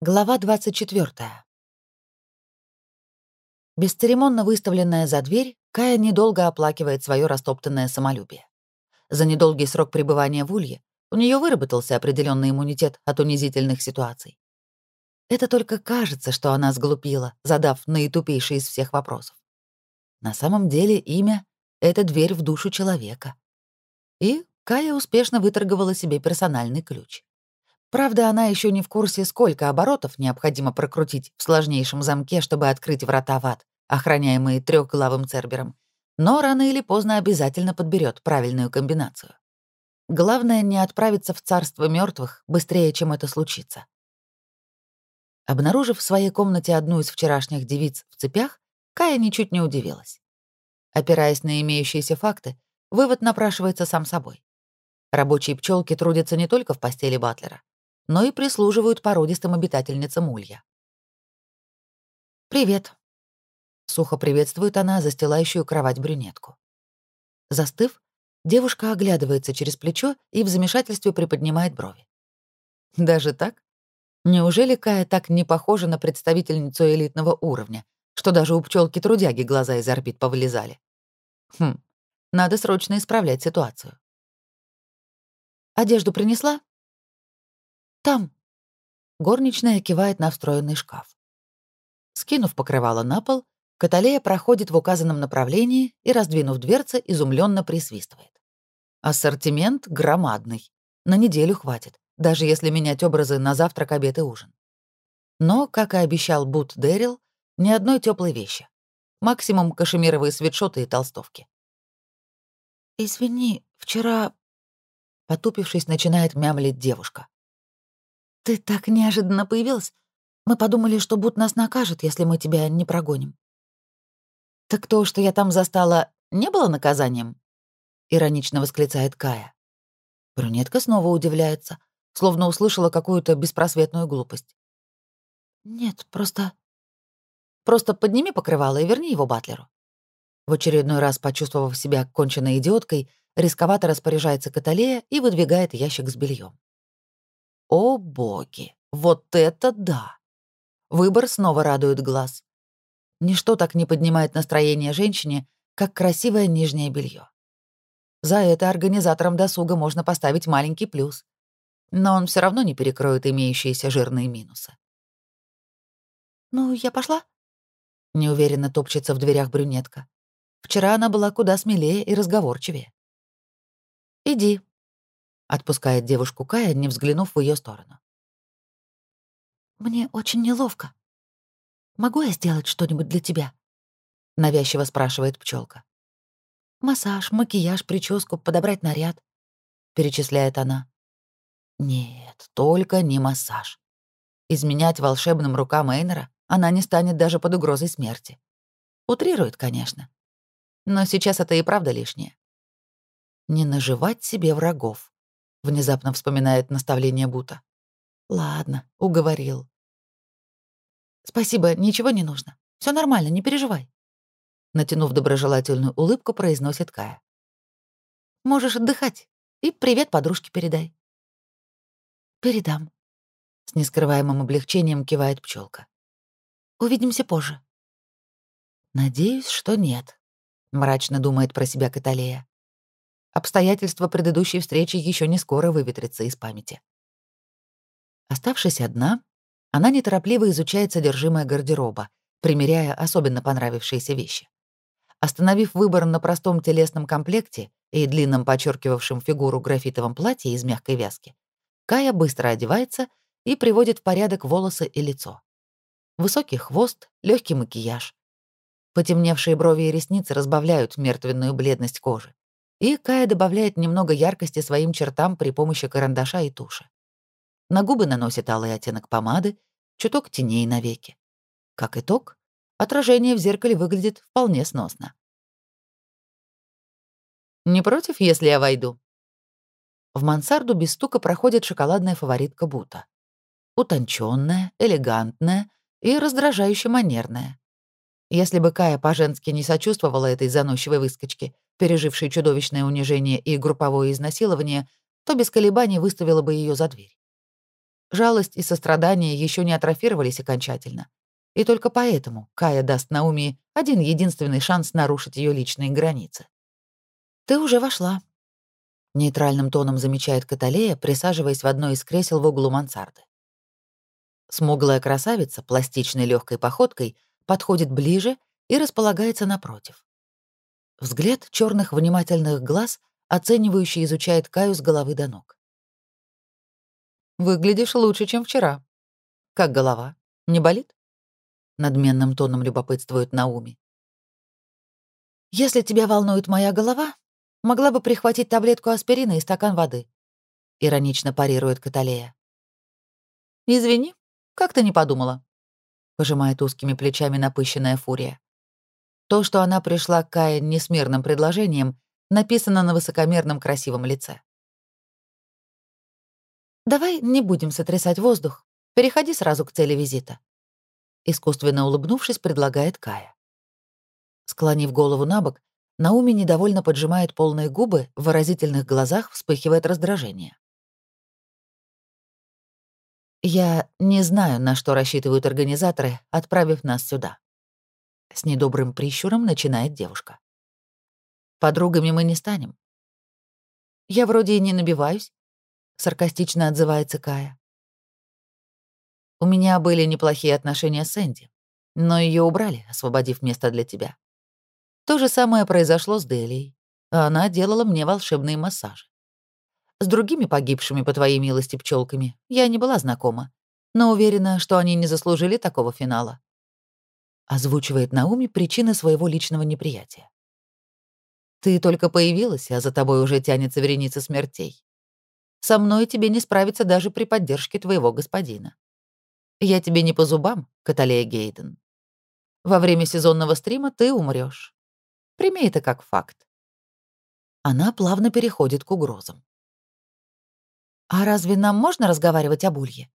Глава 24. Бесцеремонно выставленная за дверь, Кая недолго оплакивает свое растоптанное самолюбие. За недолгий срок пребывания в Улье у нее выработался определенный иммунитет от унизительных ситуаций. Это только кажется, что она сглупила, задав наитупейший из всех вопросов. На самом деле имя — это дверь в душу человека. И Кая успешно выторговала себе персональный ключ. Правда, она еще не в курсе, сколько оборотов необходимо прокрутить в сложнейшем замке, чтобы открыть врата в ад, охраняемые трехглавым цербером, но рано или поздно обязательно подберет правильную комбинацию. Главное не отправиться в царство мертвых быстрее, чем это случится. Обнаружив в своей комнате одну из вчерашних девиц в цепях, Кая ничуть не удивилась. Опираясь на имеющиеся факты, вывод напрашивается сам собой. Рабочие пчелки трудятся не только в постели Батлера но и прислуживают породистым обитательницам улья. «Привет», — сухо приветствует она застилающую кровать брюнетку. Застыв, девушка оглядывается через плечо и в замешательстве приподнимает брови. «Даже так? Неужели Кая так не похожа на представительницу элитного уровня, что даже у пчелки трудяги глаза из орбит повылезали? Хм, надо срочно исправлять ситуацию. «Одежду принесла?» Там. Горничная кивает на встроенный шкаф. Скинув покрывало на пол, Каталея проходит в указанном направлении и, раздвинув дверцы, изумленно присвистывает. Ассортимент громадный. На неделю хватит, даже если менять образы на завтрак, обед и ужин. Но, как и обещал Бут Дэрил, ни одной теплой вещи. Максимум кашемировые свитшоты и толстовки. «Извини, вчера...» Потупившись, начинает мямлить девушка. «Ты так неожиданно появилась. Мы подумали, что Бут нас накажет, если мы тебя не прогоним». «Так то, что я там застала, не было наказанием?» — иронично восклицает Кая. Брюнетка снова удивляется, словно услышала какую-то беспросветную глупость. «Нет, просто...» «Просто подними покрывало и верни его Батлеру». В очередной раз, почувствовав себя конченной идиоткой, рисковато распоряжается Каталея и выдвигает ящик с бельем. О боги, вот это да! Выбор снова радует глаз. Ничто так не поднимает настроение женщине, как красивое нижнее белье. За это организаторам досуга можно поставить маленький плюс. Но он все равно не перекроет имеющиеся жирные минусы. «Ну, я пошла?» Неуверенно топчется в дверях брюнетка. Вчера она была куда смелее и разговорчивее. «Иди», Отпускает девушку Кая, не взглянув в ее сторону. «Мне очень неловко. Могу я сделать что-нибудь для тебя?» Навязчиво спрашивает пчелка. «Массаж, макияж, прическу, подобрать наряд», — перечисляет она. «Нет, только не массаж. Изменять волшебным рукам Эйнера она не станет даже под угрозой смерти. Утрирует, конечно. Но сейчас это и правда лишнее. Не наживать себе врагов. Внезапно вспоминает наставление Бута. Ладно, уговорил. Спасибо, ничего не нужно. Все нормально, не переживай. Натянув доброжелательную улыбку, произносит Кая. Можешь отдыхать. И привет подружке передай. Передам. С нескрываемым облегчением кивает пчелка. Увидимся позже. Надеюсь, что нет, мрачно думает про себя Каталея. Обстоятельства предыдущей встречи еще не скоро выветрятся из памяти. Оставшись одна, она неторопливо изучает содержимое гардероба, примеряя особенно понравившиеся вещи. Остановив выбор на простом телесном комплекте и длинном подчеркивавшем фигуру графитовом платье из мягкой вязки, Кая быстро одевается и приводит в порядок волосы и лицо. Высокий хвост, легкий макияж. Потемневшие брови и ресницы разбавляют мертвенную бледность кожи и Кая добавляет немного яркости своим чертам при помощи карандаша и туши. На губы наносит алый оттенок помады, чуток теней на веки. Как итог, отражение в зеркале выглядит вполне сносно. «Не против, если я войду?» В мансарду без стука проходит шоколадная фаворитка Бута. Утонченная, элегантная и раздражающе манерная. Если бы Кая по-женски не сочувствовала этой заносчивой выскочке, пережившей чудовищное унижение и групповое изнасилование, то без колебаний выставила бы ее за дверь. Жалость и сострадание еще не атрофировались окончательно. И только поэтому Кая даст Науми один единственный шанс нарушить ее личные границы. «Ты уже вошла», — нейтральным тоном замечает Каталея, присаживаясь в одно из кресел в углу мансарды. Смуглая красавица, пластичной легкой походкой, подходит ближе и располагается напротив. Взгляд черных внимательных глаз, оценивающий, изучает Каю с головы до ног. «Выглядишь лучше, чем вчера. Как голова? Не болит?» Надменным тоном любопытствует Науми. «Если тебя волнует моя голова, могла бы прихватить таблетку аспирина и стакан воды», — иронично парирует Каталея. «Извини, как ты не подумала?» — пожимает узкими плечами напыщенная фурия. То, что она пришла к Кае несмирным предложением, написано на высокомерном красивом лице. «Давай не будем сотрясать воздух. Переходи сразу к цели визита», — искусственно улыбнувшись, предлагает Кая. Склонив голову на бок, Науми недовольно поджимает полные губы, в выразительных глазах вспыхивает раздражение. «Я не знаю, на что рассчитывают организаторы, отправив нас сюда», с недобрым прищуром начинает девушка. Подругами мы не станем. Я вроде и не набиваюсь, саркастично отзывается Кая. У меня были неплохие отношения с Энди, но ее убрали, освободив место для тебя. То же самое произошло с Делией. Она делала мне волшебные массажи. С другими погибшими, по твоей милости, пчелками я не была знакома, но уверена, что они не заслужили такого финала озвучивает Науми причины своего личного неприятия. «Ты только появилась, а за тобой уже тянется вереница смертей. Со мной тебе не справиться даже при поддержке твоего господина. Я тебе не по зубам, Каталея Гейден. Во время сезонного стрима ты умрешь. Прими это как факт». Она плавно переходит к угрозам. «А разве нам можно разговаривать об Улье?»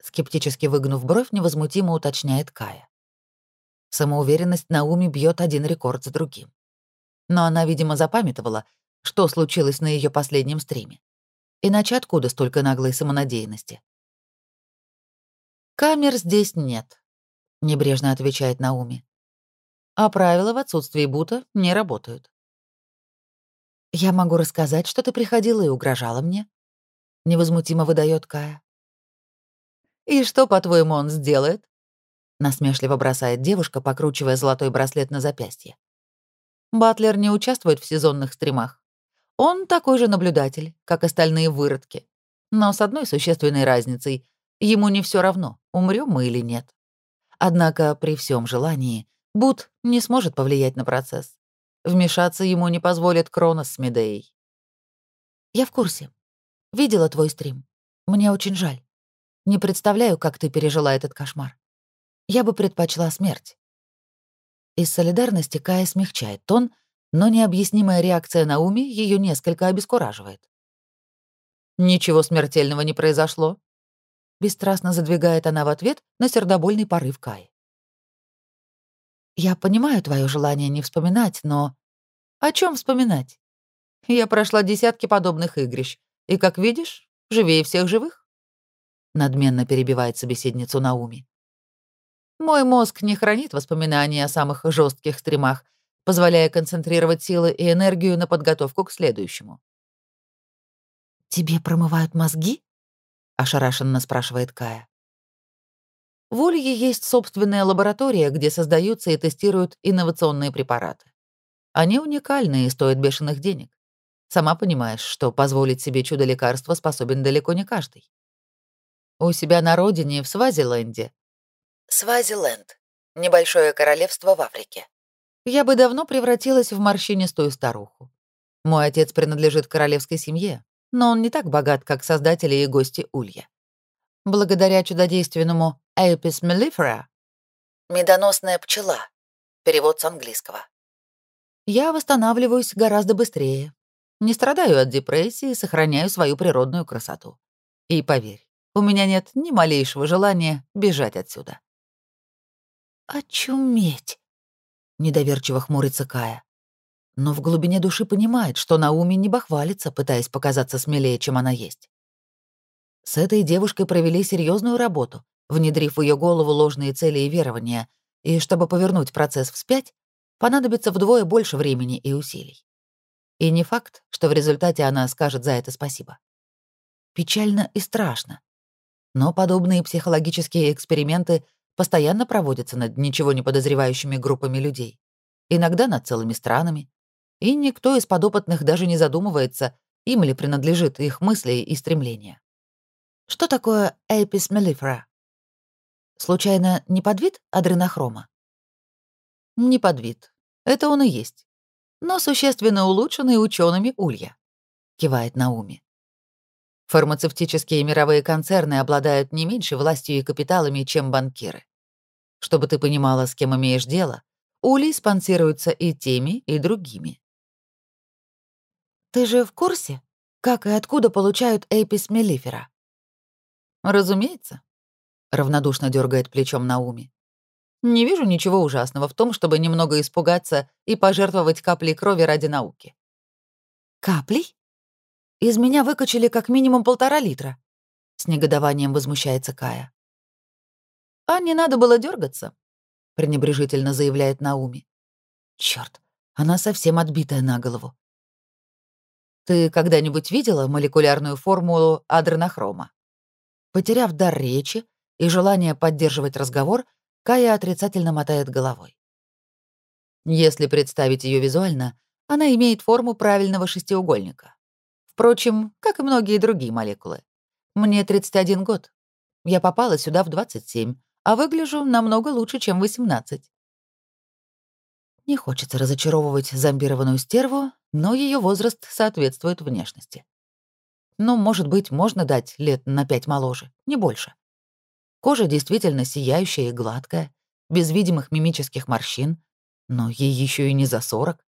Скептически выгнув бровь, невозмутимо уточняет Кая. Самоуверенность Науми бьет один рекорд за другим. Но она, видимо, запамятовала, что случилось на ее последнем стриме. Иначе откуда столько наглой самонадеянности? «Камер здесь нет», — небрежно отвечает Науми. «А правила в отсутствии Бута не работают». «Я могу рассказать, что ты приходила и угрожала мне?» — невозмутимо выдает Кая. «И что, по-твоему, он сделает?» Насмешливо бросает девушка, покручивая золотой браслет на запястье. Батлер не участвует в сезонных стримах. Он такой же наблюдатель, как остальные выродки. Но с одной существенной разницей. Ему не все равно, умрем мы или нет. Однако при всем желании Бут не сможет повлиять на процесс. Вмешаться ему не позволит Кронос с Медеей. «Я в курсе. Видела твой стрим. Мне очень жаль. Не представляю, как ты пережила этот кошмар. Я бы предпочла смерть. Из солидарности Кая смягчает тон, но необъяснимая реакция Науми ее несколько обескураживает. «Ничего смертельного не произошло», — бесстрастно задвигает она в ответ на сердобольный порыв Кай. «Я понимаю твое желание не вспоминать, но...» «О чем вспоминать? Я прошла десятки подобных игрищ, и, как видишь, живее всех живых», — надменно перебивает собеседницу Науми. Мой мозг не хранит воспоминаний о самых жестких стримах, позволяя концентрировать силы и энергию на подготовку к следующему. «Тебе промывают мозги?» — ошарашенно спрашивает Кая. В Улье есть собственная лаборатория, где создаются и тестируют инновационные препараты. Они уникальны и стоят бешеных денег. Сама понимаешь, что позволить себе чудо-лекарство способен далеко не каждый. У себя на родине, в Свазиленде, Свазиленд. Небольшое королевство в Африке. Я бы давно превратилась в морщинистую старуху. Мой отец принадлежит королевской семье, но он не так богат, как создатели и гости Улья. Благодаря чудодейственному Apis mellifera «Медоносная пчела», перевод с английского. Я восстанавливаюсь гораздо быстрее. Не страдаю от депрессии, сохраняю свою природную красоту. И поверь, у меня нет ни малейшего желания бежать отсюда. «Очуметь!» — недоверчиво хмурится Кая. Но в глубине души понимает, что Науми не бахвалится, пытаясь показаться смелее, чем она есть. С этой девушкой провели серьезную работу, внедрив в ее голову ложные цели и верования, и чтобы повернуть процесс вспять, понадобится вдвое больше времени и усилий. И не факт, что в результате она скажет за это спасибо. Печально и страшно. Но подобные психологические эксперименты постоянно проводятся над ничего не подозревающими группами людей, иногда над целыми странами, и никто из подопытных даже не задумывается, им ли принадлежит их мысли и стремления. Что такое эпис мелифера? Случайно не подвид адренохрома? Не подвид. Это он и есть. Но существенно улучшенный учеными улья, кивает Науми. Фармацевтические мировые концерны обладают не меньше властью и капиталами, чем банкиры. Чтобы ты понимала, с кем имеешь дело, улей спонсируются и теми, и другими. Ты же в курсе, как и откуда получают эпис мелифера? Разумеется, равнодушно дергает плечом Науми. Не вижу ничего ужасного в том, чтобы немного испугаться и пожертвовать каплей крови ради науки. Каплей? Из меня выкачали как минимум полтора литра. С негодованием возмущается Кая. А не надо было дергаться, пренебрежительно заявляет Науми. Черт, она совсем отбитая на голову. Ты когда-нибудь видела молекулярную формулу адренохрома? Потеряв дар речи и желание поддерживать разговор, Кая отрицательно мотает головой. Если представить ее визуально, она имеет форму правильного шестиугольника. Впрочем, как и многие другие молекулы. Мне 31 год. Я попала сюда в 27, а выгляжу намного лучше, чем 18. Не хочется разочаровывать зомбированную стерву, но ее возраст соответствует внешности. Ну, может быть, можно дать лет на пять моложе, не больше. Кожа действительно сияющая и гладкая, без видимых мимических морщин, но ей еще и не за 40.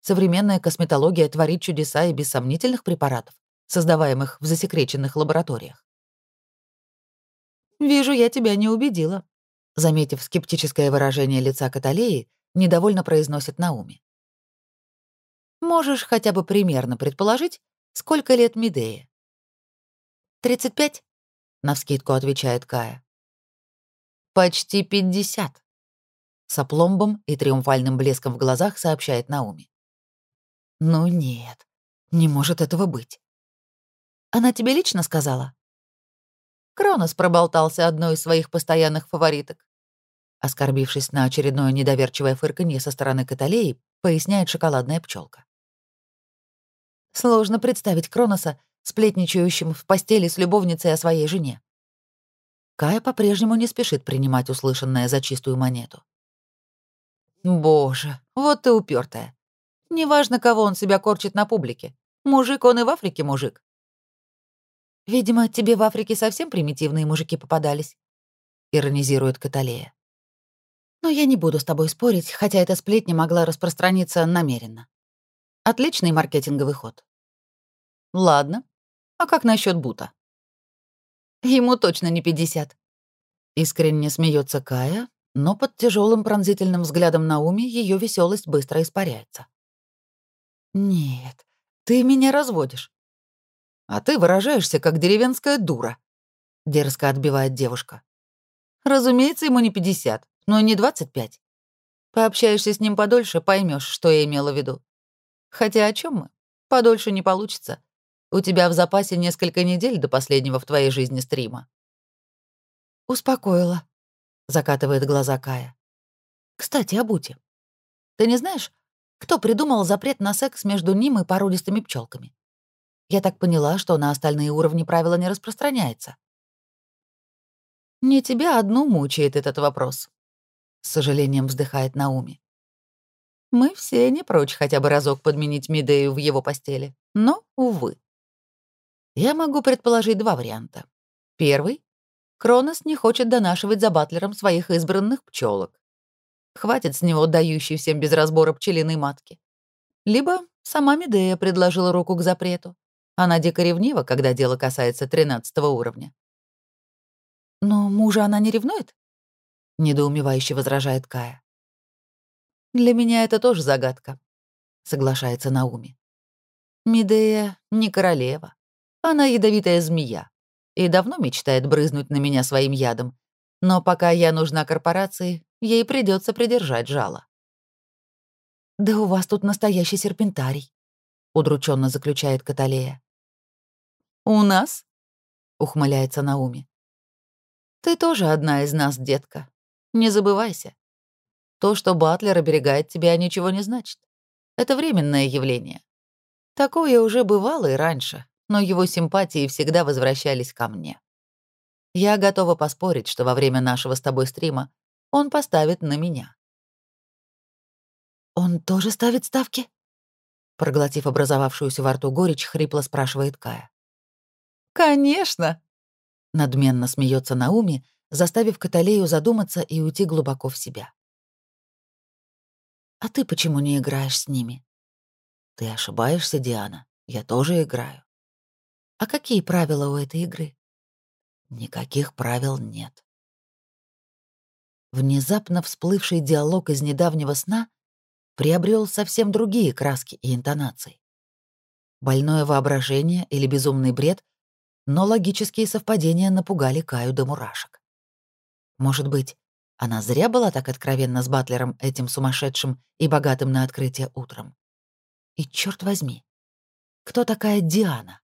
Современная косметология творит чудеса и без сомнительных препаратов, создаваемых в засекреченных лабораториях. «Вижу, я тебя не убедила», — заметив скептическое выражение лица Каталеи, недовольно произносит Науми. «Можешь хотя бы примерно предположить, сколько лет Медее?» «Тридцать пять?» — навскидку отвечает Кая. «Почти пятьдесят», — с опломбом и триумфальным блеском в глазах сообщает Науми. «Ну нет, не может этого быть». «Она тебе лично сказала?» Кронос проболтался одной из своих постоянных фавориток. Оскорбившись на очередное недоверчивое фырканье со стороны Каталеи, поясняет шоколадная пчелка. Сложно представить Кроноса, сплетничающим в постели с любовницей о своей жене. Кая по-прежнему не спешит принимать услышанное за чистую монету. Боже, вот ты упертая. Неважно, кого он себя корчит на публике. Мужик он и в Африке мужик. Видимо, тебе в Африке совсем примитивные мужики попадались, иронизирует Каталея. Но я не буду с тобой спорить, хотя эта сплетня могла распространиться намеренно. Отличный маркетинговый ход. Ладно. А как насчет Бута? Ему точно не 50. Искренне смеется Кая, но под тяжелым пронзительным взглядом Науми ее веселость быстро испаряется. Нет, ты меня разводишь. А ты выражаешься как деревенская дура, дерзко отбивает девушка. Разумеется, ему не 50, но и не 25. Пообщаешься с ним подольше, поймешь, что я имела в виду. Хотя о чем мы? Подольше не получится. У тебя в запасе несколько недель до последнего в твоей жизни стрима. Успокоила, закатывает глаза Кая. Кстати, о Буте. Ты не знаешь, кто придумал запрет на секс между ним и породистыми пчелками? Я так поняла, что на остальные уровни правила не распространяется. Не тебя одну мучает этот вопрос, с сожалением вздыхает Науми. Мы все не прочь хотя бы разок подменить Медею в его постели, но, увы. Я могу предположить два варианта. Первый — Кронос не хочет донашивать за батлером своих избранных пчелок. Хватит с него дающей всем без разбора пчелиной матки. Либо сама Медея предложила руку к запрету. Она дико ревнива, когда дело касается тринадцатого уровня. «Но мужа она не ревнует?» — недоумевающе возражает Кая. «Для меня это тоже загадка», — соглашается Науми. «Медея не королева. Она ядовитая змея. и давно мечтает брызнуть на меня своим ядом. Но пока я нужна корпорации, ей придется придержать жало. «Да у вас тут настоящий серпентарий», — удрученно заключает Каталея. «У нас?» — ухмыляется Науми. «Ты тоже одна из нас, детка. Не забывайся. То, что Батлер оберегает тебя, ничего не значит. Это временное явление. Такое уже бывало и раньше, но его симпатии всегда возвращались ко мне. Я готова поспорить, что во время нашего с тобой стрима он поставит на меня. «Он тоже ставит ставки?» Проглотив образовавшуюся во рту горечь, хрипло спрашивает Кая. «Конечно!» Надменно смеется Науми, заставив Каталею задуматься и уйти глубоко в себя. «А ты почему не играешь с ними?» «Ты ошибаешься, Диана. Я тоже играю». «А какие правила у этой игры?» «Никаких правил нет». Внезапно всплывший диалог из недавнего сна приобрел совсем другие краски и интонации. Больное воображение или безумный бред, но логические совпадения напугали Каю до мурашек. Может быть, она зря была так откровенна с Батлером этим сумасшедшим и богатым на открытие утром. И черт возьми, кто такая Диана?